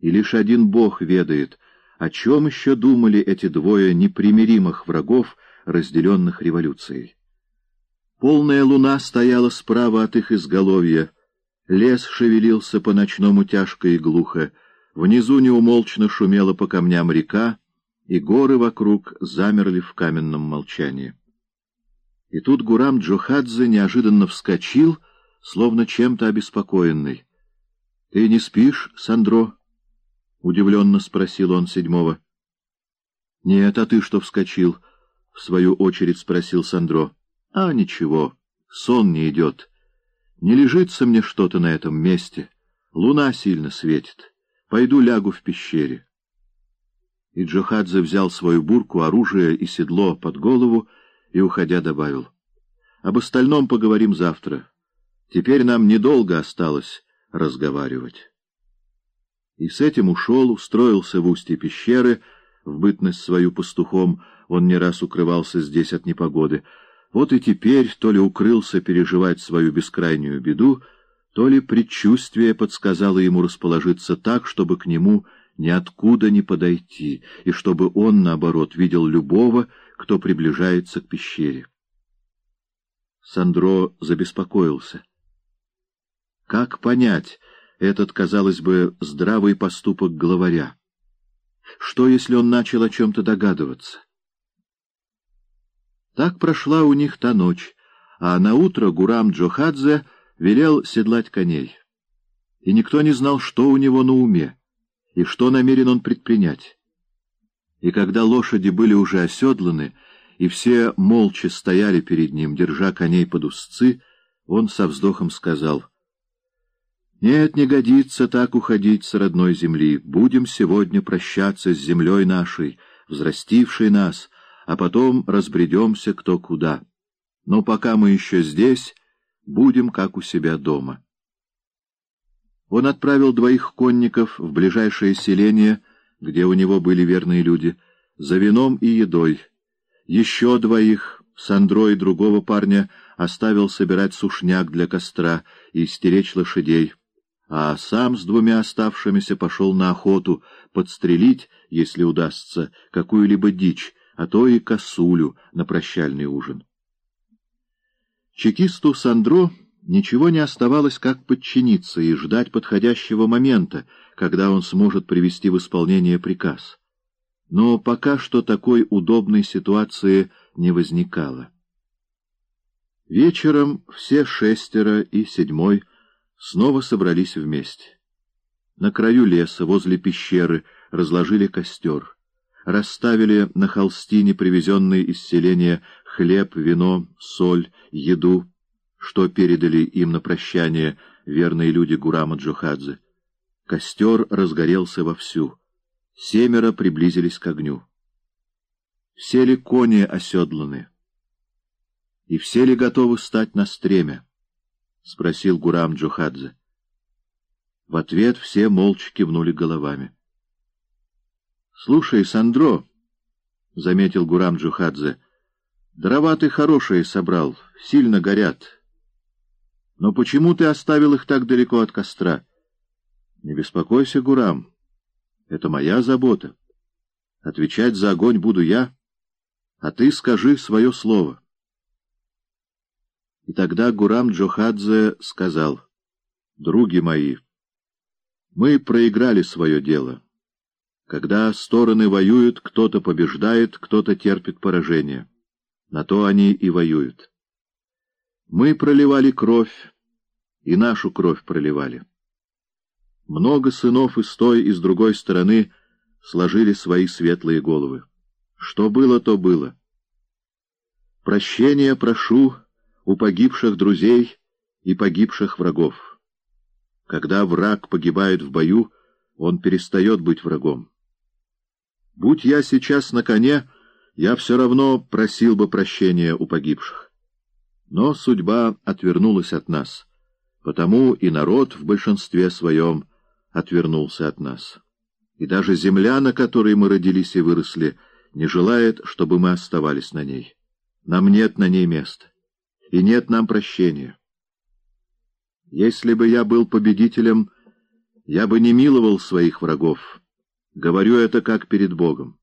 И лишь один Бог ведает, о чем еще думали эти двое непримиримых врагов, разделенных революцией. Полная луна стояла справа от их изголовья, лес шевелился по-ночному тяжко и глухо, внизу неумолчно шумела по камням река, и горы вокруг замерли в каменном молчании. И тут Гурам Джохадзе неожиданно вскочил, словно чем-то обеспокоенный. — Ты не спишь, Сандро? — удивленно спросил он седьмого. — Нет, а ты что вскочил? — в свою очередь спросил Сандро. — А, ничего, сон не идет. Не лежится мне что-то на этом месте. Луна сильно светит. Пойду лягу в пещере. И Джохадзе взял свою бурку, оружие и седло под голову и, уходя, добавил. — Об остальном поговорим завтра. Теперь нам недолго осталось разговаривать. И с этим ушел, устроился в устье пещеры, в бытность свою пастухом, он не раз укрывался здесь от непогоды. Вот и теперь то ли укрылся переживать свою бескрайнюю беду, то ли предчувствие подсказало ему расположиться так, чтобы к нему ниоткуда не подойти, и чтобы он, наоборот, видел любого, кто приближается к пещере. Сандро забеспокоился. Как понять этот, казалось бы, здравый поступок главаря? Что, если он начал о чем-то догадываться? Так прошла у них та ночь, а на утро Гурам Джохадзе велел седлать коней. И никто не знал, что у него на уме, и что намерен он предпринять. И когда лошади были уже оседланы, и все молча стояли перед ним, держа коней под узцы, он со вздохом сказал — нет, не годится так уходить с родной земли. Будем сегодня прощаться с землей нашей, взрастившей нас, а потом разбредемся кто куда. Но пока мы еще здесь, будем как у себя дома. Он отправил двоих конников в ближайшее селение, где у него были верные люди, за вином и едой. Еще двоих, Сандро и другого парня, оставил собирать сушняк для костра и стеречь лошадей а сам с двумя оставшимися пошел на охоту подстрелить, если удастся, какую-либо дичь, а то и косулю на прощальный ужин. Чекисту Сандро ничего не оставалось, как подчиниться и ждать подходящего момента, когда он сможет привести в исполнение приказ. Но пока что такой удобной ситуации не возникало. Вечером все шестеро и седьмой — снова собрались вместе. На краю леса, возле пещеры, разложили костер. Расставили на холстине привезенные из селения хлеб, вино, соль, еду, что передали им на прощание верные люди Гурама Джохадзе. Костер разгорелся вовсю. Семеро приблизились к огню. Все ли кони оседланы? И все ли готовы стать на стремя? — спросил Гурам Джухадзе. В ответ все молча кивнули головами. — Слушай, Сандро, — заметил Гурам Джухадзе, — дрова ты хорошие собрал, сильно горят. Но почему ты оставил их так далеко от костра? — Не беспокойся, Гурам, это моя забота. Отвечать за огонь буду я, а ты скажи свое слово. — и тогда Гурам Джохадзе сказал, «Други мои, мы проиграли свое дело. Когда стороны воюют, кто-то побеждает, кто-то терпит поражение. На то они и воюют. Мы проливали кровь, и нашу кровь проливали. Много сынов и с той, и с другой стороны сложили свои светлые головы. Что было, то было. Прощения прошу у погибших друзей и погибших врагов. Когда враг погибает в бою, он перестает быть врагом. Будь я сейчас на коне, я все равно просил бы прощения у погибших. Но судьба отвернулась от нас, потому и народ в большинстве своем отвернулся от нас. И даже земля, на которой мы родились и выросли, не желает, чтобы мы оставались на ней. Нам нет на ней места и нет нам прощения. Если бы я был победителем, Я бы не миловал своих врагов. Говорю это как перед Богом.